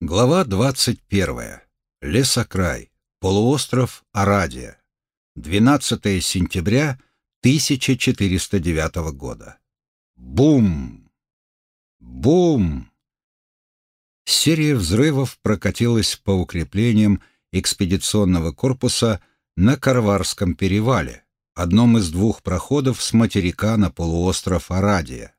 Глава 21. Лесокрай. Полуостров Арадия. 12 сентября 1409 года. Бум! Бум! Серия взрывов прокатилась по укреплениям экспедиционного корпуса на Карварском перевале, одном из двух проходов с материка на полуостров Арадия.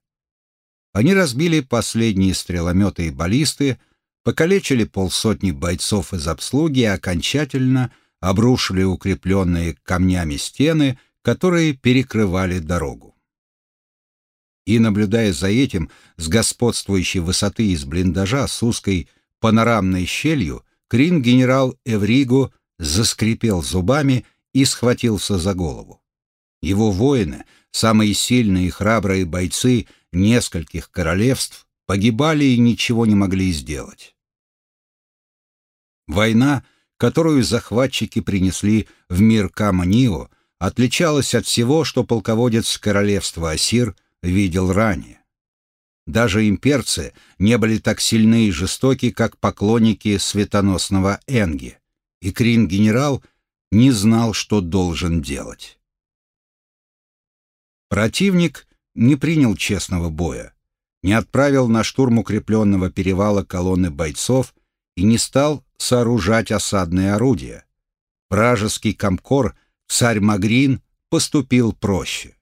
Они разбили последние стрелометы и баллисты, покалечили полсотни бойцов из обслуги и окончательно обрушили укрепленные камнями стены, которые перекрывали дорогу. И, наблюдая за этим с господствующей высоты из блиндажа с узкой панорамной щелью, Крин-генерал Эвриго заскрипел зубами и схватился за голову. Его воины, самые сильные и храбрые бойцы нескольких королевств, погибали и ничего не могли сделать. Война, которую захватчики принесли в мир Каманио, отличалась от всего, что полководец королевства Асир видел ранее. Даже имперцы не были так сильны и жестоки, как поклонники светоносного Энги, и Крин-генерал не знал, что должен делать. Противник не принял честного боя не отправил на штурм укрепленного перевала колонны бойцов и не стал сооружать осадные орудия. Вражеский комкор, царь Магрин, поступил проще.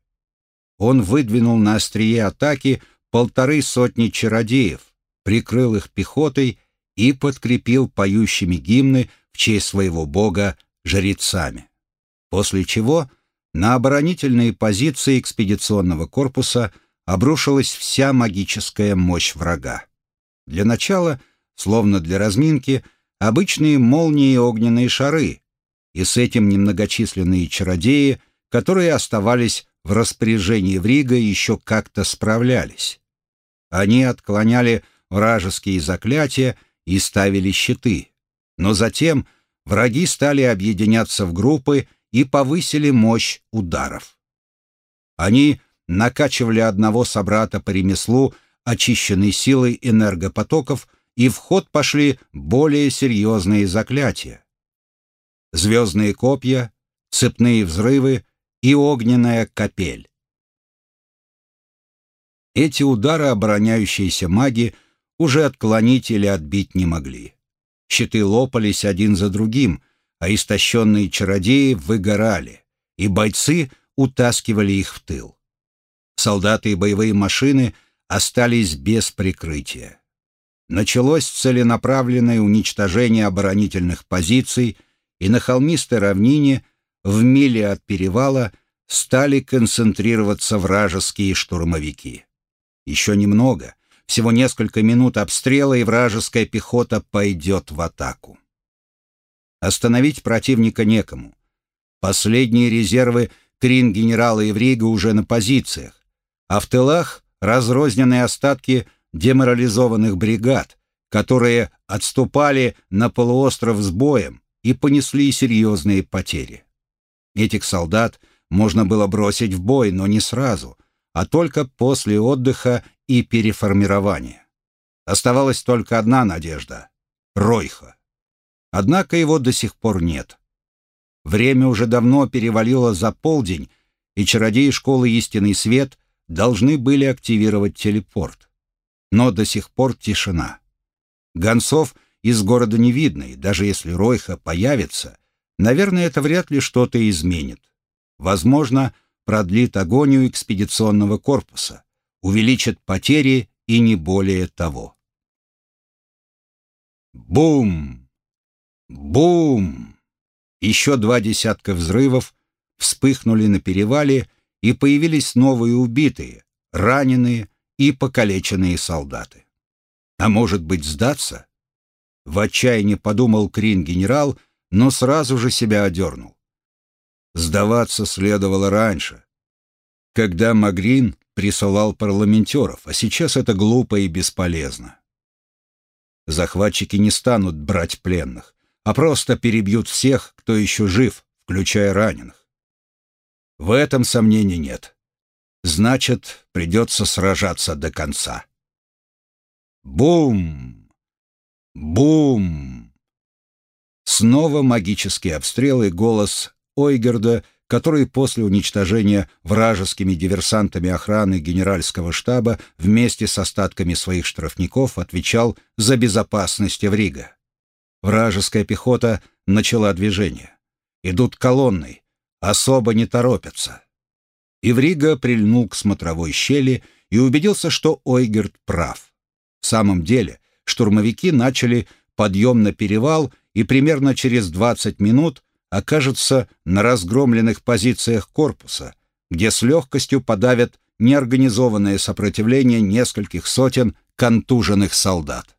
Он выдвинул на острие атаки полторы сотни чародеев, прикрыл их пехотой и подкрепил поющими гимны в честь своего бога жрецами. После чего на оборонительные позиции экспедиционного корпуса – обрушилась вся магическая мощь врага. Для начала, словно для разминки, обычные молнии и огненные шары, и с этим немногочисленные чародеи, которые оставались в распоряжении Врига, еще как-то справлялись. Они отклоняли вражеские заклятия и ставили щиты. Но затем враги стали объединяться в группы и повысили мощь ударов. Они накачивали одного собрата по ремеслу очищенной силой энергопотоков, и в ход пошли более серьезные заклятия. Звездные копья, цепные взрывы и огненная капель. Эти удары обороняющиеся маги уже отклонить или отбить не могли. Щиты лопались один за другим, а истощенные чародеи выгорали, и бойцы утаскивали их в тыл солдаты и боевые машины остались без прикрытия. Началось целенаправленное уничтожение оборонительных позиций, и на холмистой равнине, в миле от перевала, стали концентрироваться вражеские штурмовики. Еще немного, всего несколько минут обстрела, и вражеская пехота пойдет в атаку. Остановить противника некому. Последние резервы Крин-генерала Еврига уже на позициях, а в тылах разрозненные остатки деморализованных бригад, которые отступали на полуостров с боем и понесли серьезные потери. Этих солдат можно было бросить в бой, но не сразу, а только после отдыха и переформирования. Оставалась только одна надежда — Ройха. Однако его до сих пор нет. Время уже давно перевалило за полдень, и чародеи школы «Истинный свет» должны были активировать телепорт. Но до сих пор тишина. Гонцов из города не видно, и даже если Ройха появится, наверное, это вряд ли что-то изменит. Возможно, продлит агонию экспедиционного корпуса, увеличит потери и не более того. Бум! Бум! Еще два десятка взрывов вспыхнули на перевале, и появились новые убитые, раненые и покалеченные солдаты. А может быть, сдаться? В отчаянии подумал Крин-генерал, но сразу же себя одернул. Сдаваться следовало раньше, когда Магрин присылал парламентеров, а сейчас это глупо и бесполезно. Захватчики не станут брать пленных, а просто перебьют всех, кто еще жив, включая раненых. В этом сомнений нет. Значит, придется сражаться до конца. Бум! Бум! Снова магический обстрел и голос Ойгерда, который после уничтожения вражескими диверсантами охраны генеральского штаба вместе с остатками своих штрафников отвечал за безопасность Эврига. Вражеская пехота начала движение. Идут колонной, особо не торопятся. Иврига прильнул к смотровой щели и убедился, что Ойгерт прав. В самом деле, штурмовики начали подъем на перевал и примерно через 20 минут окажутся на разгромленных позициях корпуса, где с легкостью подавят неорганизованное сопротивление нескольких сотен контуженных солдат.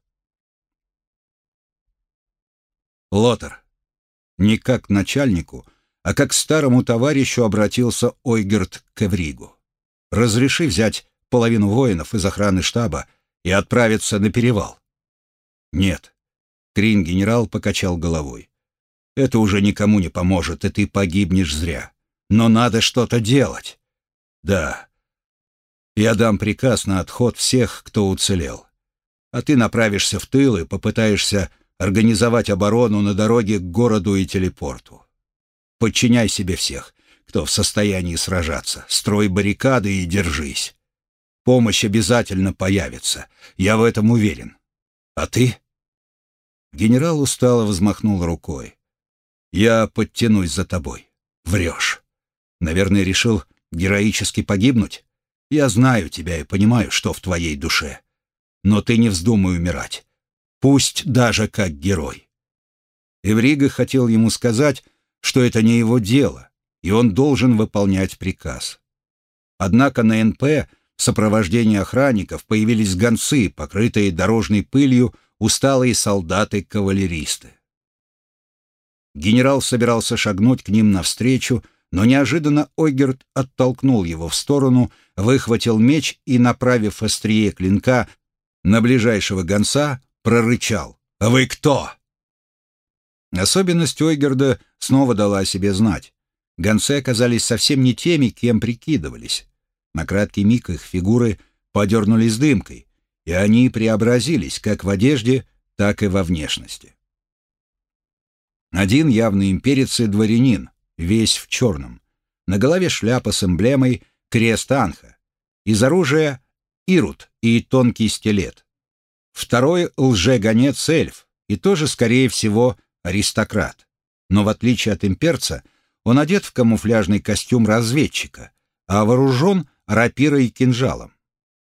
Лотер. Не как начальнику, а как к старому товарищу обратился Ойгерт к Эвригу. «Разреши взять половину воинов из охраны штаба и отправиться на перевал». «Нет». Крин-генерал покачал головой. «Это уже никому не поможет, и ты погибнешь зря. Но надо что-то делать». «Да. Я дам приказ на отход всех, кто уцелел. А ты направишься в тыл и попытаешься организовать оборону на дороге к городу и телепорту. Подчиняй себе всех, кто в состоянии сражаться. Строй баррикады и держись. Помощь обязательно появится. Я в этом уверен. А ты? Генерал устало взмахнул рукой. Я подтянусь за тобой. Врешь. Наверное, решил героически погибнуть? Я знаю тебя и понимаю, что в твоей душе. Но ты не вздумай умирать пусть даже как герой. Эврига хотел ему сказать, что это не его дело, и он должен выполнять приказ. Однако на НП в сопровождении охранников появились гонцы, покрытые дорожной пылью, усталые солдаты-кавалеристы. Генерал собирался шагнуть к ним навстречу, но неожиданно Ойгерт оттолкнул его в сторону, выхватил меч и, направив острие клинка на ближайшего гонца, прорычал. «А вы кто?» Особенность Ойгерда снова дала о себе знать. Гонцы оказались совсем не теми, кем прикидывались. На краткий миг их фигуры подернулись дымкой, и они преобразились как в одежде, так и во внешности. Один явный имперец и дворянин, весь в черном. На голове шляпа с эмблемой крест Анха. Из оружия — ирут и тонкий стилет. Второй — лжегонец эльф, и тоже, скорее всего, аристократ. Но в отличие от имперца, он одет в камуфляжный костюм разведчика, а вооружен рапирой и кинжалом.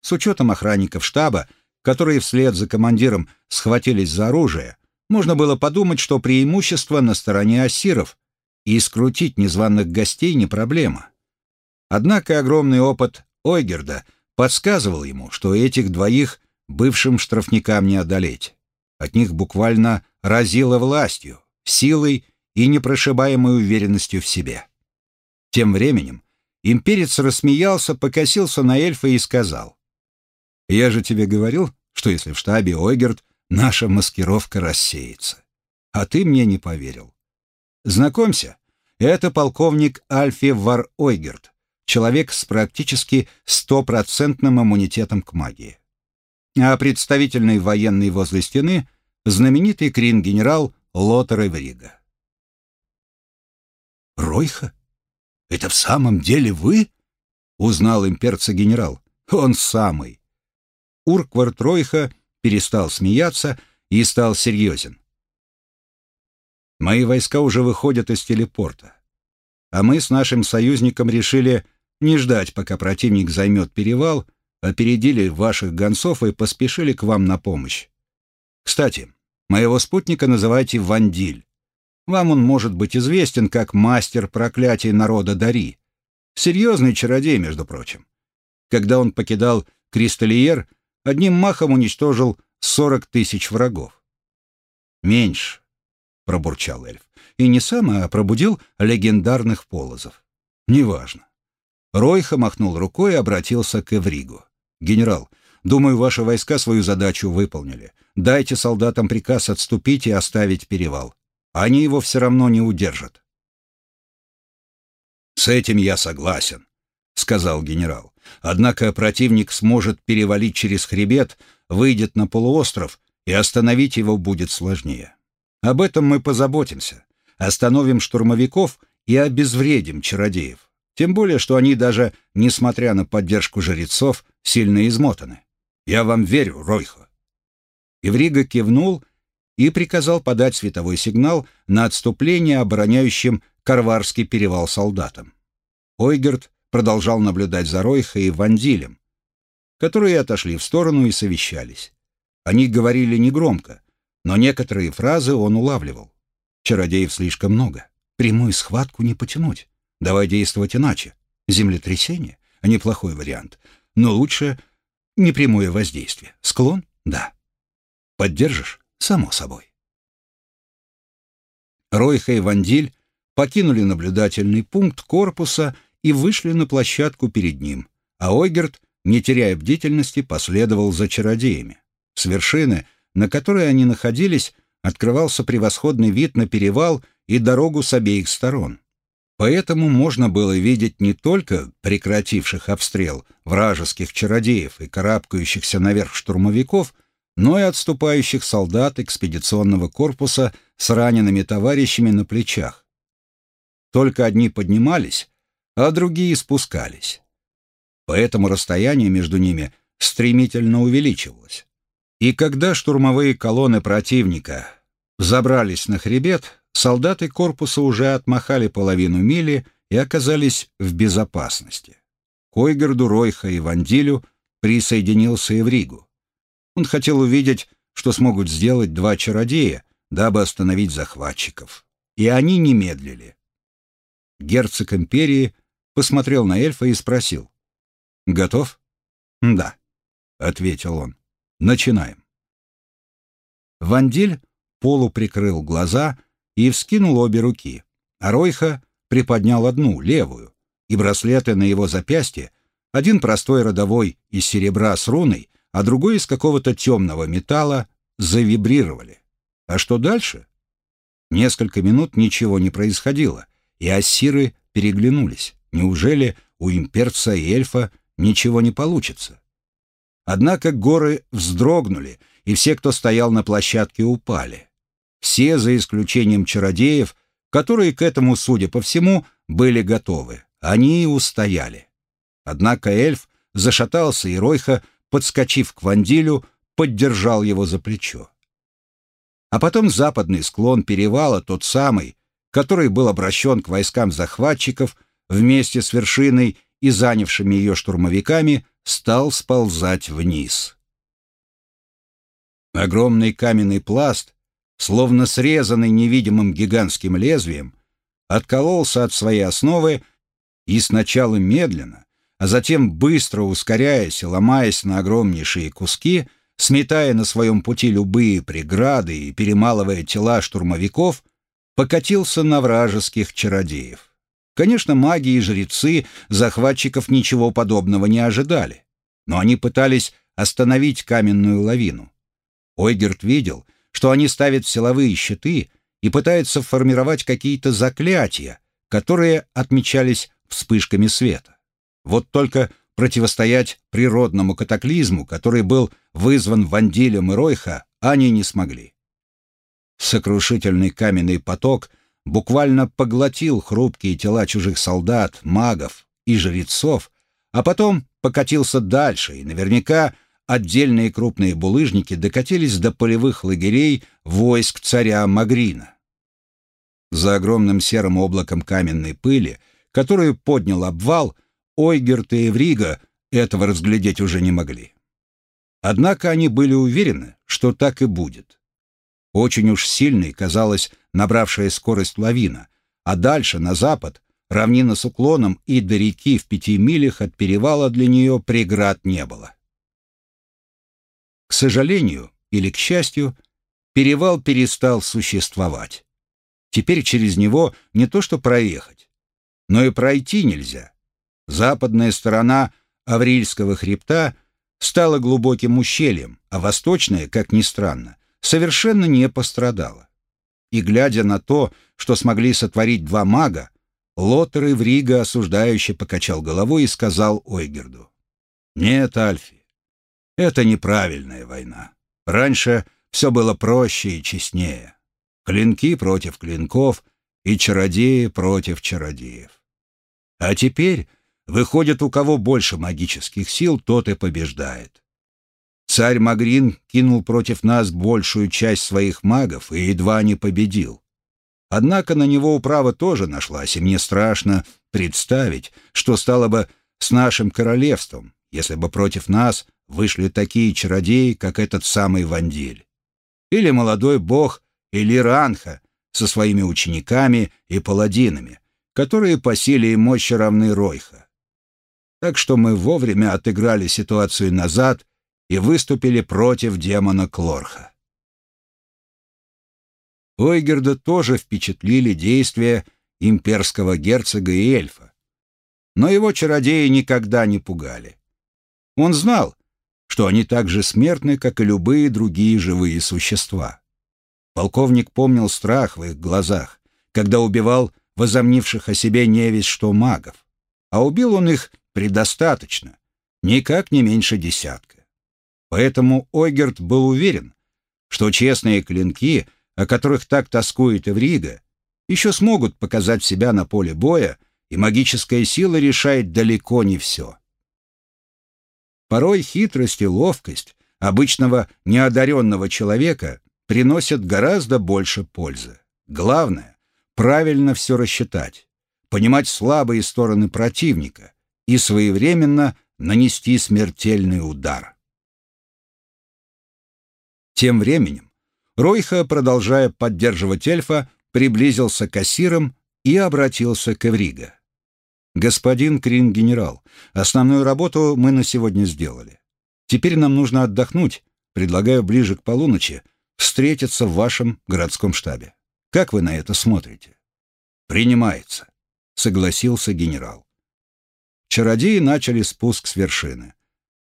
С учетом охранников штаба, которые вслед за командиром схватились за оружие, можно было подумать, что преимущество на стороне ассиров, и скрутить незваных гостей не проблема. Однако огромный опыт Ойгерда подсказывал ему, что этих двоих бывшим штрафникам не одолеть. От них буквально разило властью, силой и непрошибаемой уверенностью в себе. Тем временем имперец рассмеялся, покосился на эльфа и сказал, «Я же тебе говорил, что если в штабе Ойгерт, наша маскировка рассеется. А ты мне не поверил. Знакомься, это полковник Альфи Вар Ойгерт, человек с практически стопроцентным иммунитетом к магии а представительный военный возле стены знаменитый крин-генерал Лотер Эврига. «Ройха? Это в самом деле вы?» — узнал имперца-генерал. «Он самый». Урквард Ройха перестал смеяться и стал серьезен. «Мои войска уже выходят из телепорта, а мы с нашим союзником решили не ждать, пока противник займет перевал, опередили ваших гонцов и поспешили к вам на помощь. Кстати, моего спутника называйте Вандиль. Вам он может быть известен как мастер проклятий народа Дари. Серьезный чародей, между прочим. Когда он покидал Кристалиер, одним махом уничтожил сорок тысяч врагов. «Меньше», — пробурчал эльф, и не сам, а пробудил легендарных полозов. «Неважно». Ройха махнул рукой и обратился к Эвригу. «Генерал, думаю, ваши войска свою задачу выполнили. Дайте солдатам приказ отступить и оставить перевал. Они его все равно не удержат». «С этим я согласен», — сказал генерал. «Однако противник сможет перевалить через хребет, выйдет на полуостров и остановить его будет сложнее. Об этом мы позаботимся. Остановим штурмовиков и обезвредим чародеев. Тем более, что они даже, несмотря на поддержку жрецов, сильно измотаны. Я вам верю, Ройхо. Иврига кивнул и приказал подать световой сигнал на отступление обороняющим Карварский перевал солдатам. Ойгерт продолжал наблюдать за Ройхо и Вандилем, которые отошли в сторону и совещались. Они говорили негромко, но некоторые фразы он улавливал. Чародеев слишком много. Прямую схватку не потянуть. Давай действовать иначе. Землетрясение — неплохой вариант. Но лучше непрямое воздействие. Склон — да. Поддержишь? Само собой. Ройха и Вандиль покинули наблюдательный пункт корпуса и вышли на площадку перед ним, а Ойгерт, не теряя бдительности, последовал за чародеями. С вершины, на которой они находились, открывался превосходный вид на перевал и дорогу с обеих сторон. Поэтому можно было видеть не только прекративших обстрел вражеских чародеев и карабкающихся наверх штурмовиков, но и отступающих солдат экспедиционного корпуса с ранеными товарищами на плечах. Только одни поднимались, а другие спускались. Поэтому расстояние между ними стремительно увеличивалось. И когда штурмовые колонны противника забрались на хребет, солдаты корпуса уже отмахали половину мили и оказались в безопасности. К Ойгерду, Ройха и Вандилю присоединился Эвригу. Он хотел увидеть, что смогут сделать два чародея, дабы остановить захватчиков. И они не медлили. Герцог империи посмотрел на эльфа и спросил. «Готов?» «Да», — ответил он. «Начинаем». Вандиль полуприкрыл глаза и вскинул обе руки, а Ройха приподнял одну, левую, и браслеты на его запястье, один простой родовой из серебра с руной, а другой из какого-то темного металла, завибрировали. А что дальше? Несколько минут ничего не происходило, и ассиры переглянулись. Неужели у имперца и эльфа ничего не получится? Однако горы вздрогнули, и все, кто стоял на площадке, упали. Все, за исключением чародеев, которые к этому, судя по всему, были готовы. Они устояли. Однако эльф зашатался, и Ройха подскочив к Вандилю, поддержал его за плечо. А потом западный склон перевала, тот самый, который был обращен к войскам захватчиков, вместе с вершиной и занявшими ее штурмовиками, стал сползать вниз. Огромный каменный пласт, словно срезанный невидимым гигантским лезвием, откололся от своей основы и сначала медленно, а затем, быстро ускоряясь и ломаясь на огромнейшие куски, сметая на своем пути любые преграды и перемалывая тела штурмовиков, покатился на вражеских чародеев. Конечно, маги и жрецы захватчиков ничего подобного не ожидали, но они пытались остановить каменную лавину. Ойгерт видел, что они ставят силовые щиты и пытаются формировать какие-то заклятия, которые отмечались вспышками света. Вот только противостоять природному катаклизму, который был вызван Вандилем и Ройха, они не смогли. Сокрушительный каменный поток буквально поглотил хрупкие тела чужих солдат, магов и жрецов, а потом покатился дальше, и наверняка отдельные крупные булыжники докатились до полевых лагерей войск царя Магрина. За огромным серым облаком каменной пыли, которую поднял обвал, Ойгерт и Эврига этого разглядеть уже не могли. Однако они были уверены, что так и будет. Очень уж сильной казалась набравшая скорость лавина, а дальше, на запад, равнина с уклоном и до реки в пяти милях от перевала для нее преград не было. Сожалению или к счастью, перевал перестал существовать. Теперь через него не то что проехать, но и пройти нельзя. Западная сторона Аврильского хребта стала глубоким ущельем, а восточная, как ни странно, совершенно не пострадала. И глядя на то, что смогли сотворить два мага, Лотер Иврига осуждающе покачал головой и сказал Ойгерду, «Нет, Альфи, это неправильная война. Раньше все было проще и честнее. Клинки против клинков и чародеи против чародеев. А теперь, выходит, у кого больше магических сил, тот и побеждает. Царь Магрин кинул против нас большую часть своих магов и едва не победил. Однако на него управа тоже нашлась, и мне страшно представить, что стало бы с нашим королевством, если бы против нас вышли такие чародеи, как этот самый Вандиль. Или молодой бог Элиранха со своими учениками и паладинами, которые по силе и мощи равны Ройха. Так что мы вовремя отыграли ситуацию назад и выступили против демона Клорха. Ойгерда тоже впечатлили действия имперского герцога и эльфа. Но его чародеи никогда не пугали. Он знал, что они так же смертны, как и любые другие живые существа. Полковник помнил страх в их глазах, когда убивал возомнивших о себе невесть что магов. А убил он их предостаточно, никак не меньше десятка. Поэтому Ойгерт был уверен, что честные клинки, о которых так тоскует Эврига, еще смогут показать себя на поле боя, и магическая сила решает далеко не все. Порой хитрость и ловкость обычного неодаренного человека приносят гораздо больше пользы. Главное — правильно все рассчитать, понимать слабые стороны противника и своевременно нанести смертельный удар. Тем временем Ройха, продолжая поддерживать эльфа, приблизился к ассирам и обратился к Эврига. «Господин Крин-генерал, основную работу мы на сегодня сделали. Теперь нам нужно отдохнуть. Предлагаю ближе к полуночи встретиться в вашем городском штабе. Как вы на это смотрите?» «Принимается», — согласился генерал. Чародеи начали спуск с вершины.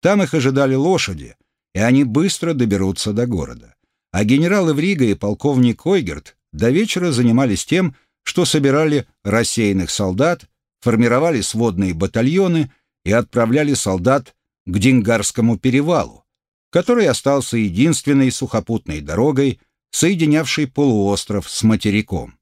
Там их ожидали лошади, и они быстро доберутся до города. А генерал Эврига и полковник Ойгерт до вечера занимались тем, что собирали рассеянных солдат, формировали сводные батальоны и отправляли солдат к Дингарскому перевалу, который остался единственной сухопутной дорогой, соединявшей полуостров с материком.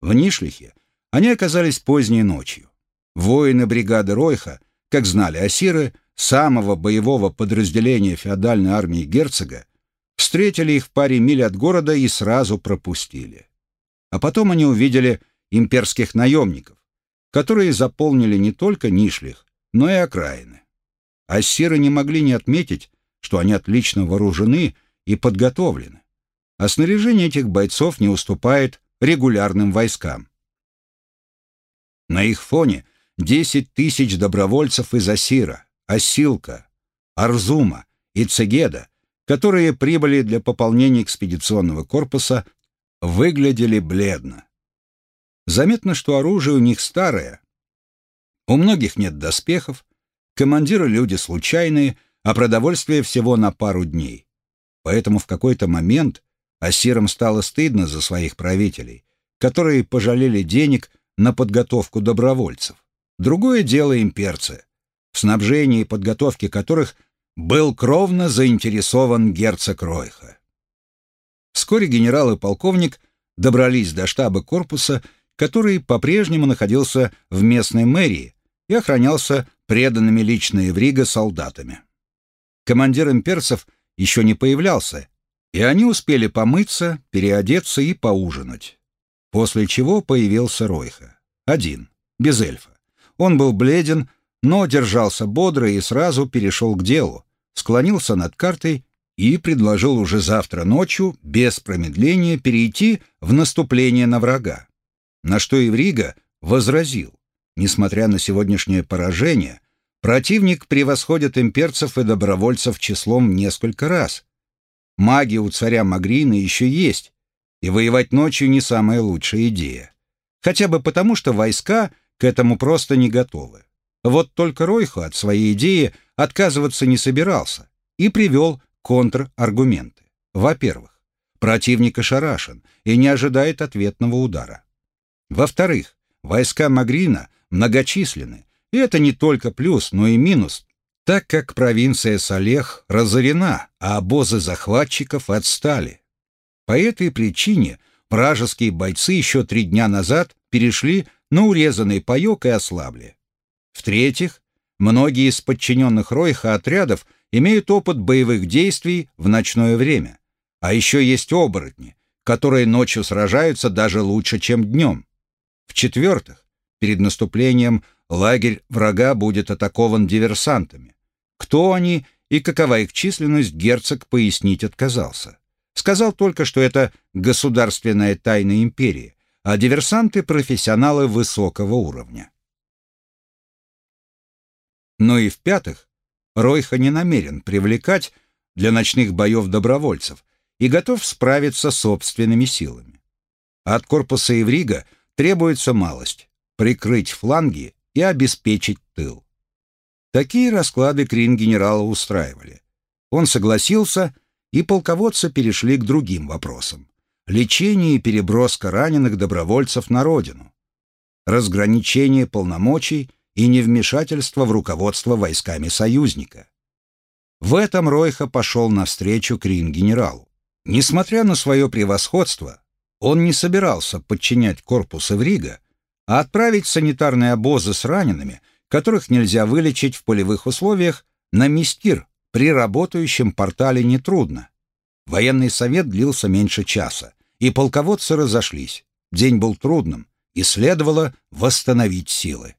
В Нишлихе они оказались поздней ночью. Воины бригады Ройха, как знали асиры, самого боевого подразделения феодальной армии герцога, встретили их в паре миль от города и сразу пропустили. А потом они увидели имперских наемников, которые заполнили не только Нишлих, но и окраины. Ассиры не могли не отметить, что они отлично вооружены и подготовлены, а снаряжение этих бойцов не уступает регулярным войскам. На их фоне 10 тысяч добровольцев из Асира, Осилка, Арзума и Цегеда, которые прибыли для пополнения экспедиционного корпуса, выглядели бледно. Заметно, что оружие у них старое. У многих нет доспехов, командиры люди случайные, а продовольствие всего на пару дней. Поэтому в какой-то момент ассирам стало стыдно за своих правителей, которые пожалели денег на подготовку добровольцев. Другое дело имперцы в снабжении и подготовке которых был кровно заинтересован герцог Ройха. Вскоре генерал и полковник добрались до штаба корпуса, который по-прежнему находился в местной мэрии и охранялся преданными лично Эврига солдатами. Командир имперцев еще не появлялся, и они успели помыться, переодеться и поужинать. После чего появился Ройха. Один, без эльфа. Он был бледен, но держался бодро и сразу перешел к делу, склонился над картой и предложил уже завтра ночью без промедления перейти в наступление на врага. На что Еврига возразил, несмотря на сегодняшнее поражение, противник превосходит имперцев и добровольцев числом несколько раз. Маги у царя Магрина еще есть, и воевать ночью не самая лучшая идея. Хотя бы потому, что войска к этому просто не готовы. Вот только Ройху от своей идеи отказываться не собирался и привел контраргументы. Во-первых, противник ошарашен и не ожидает ответного удара. Во-вторых, войска Магрина многочисленны, и это не только плюс, но и минус, так как провинция Салех разорена, а обозы захватчиков отстали. По этой причине вражеские бойцы еще три дня назад перешли на урезанный паек и ослабли. В-третьих, многие из подчиненных Ройха отрядов имеют опыт боевых действий в ночное время. А еще есть оборотни, которые ночью сражаются даже лучше, чем днем. В-четвертых, перед наступлением лагерь врага будет атакован диверсантами. Кто они и какова их численность, герцог пояснить отказался. Сказал только, что это государственная тайна империи, а диверсанты — профессионалы высокого уровня. Но и в-пятых, Ройха не намерен привлекать для ночных боев добровольцев и готов справиться собственными силами. От корпуса Иврига требуется малость — прикрыть фланги и обеспечить тыл. Такие расклады Крин генерала устраивали. Он согласился, и полководцы перешли к другим вопросам лечение и переброска раненых добровольцев на родину, разграничение полномочий и невмешательство в руководство войсками союзника. В этом Ройха пошел навстречу Крин-генералу. Несмотря на свое превосходство, он не собирался подчинять корпус Эврига, а отправить санитарные обозы с ранеными, которых нельзя вылечить в полевых условиях, на Мистир при работающем портале нетрудно. Военный совет длился меньше часа и полководцы разошлись. День был трудным, и следовало восстановить силы.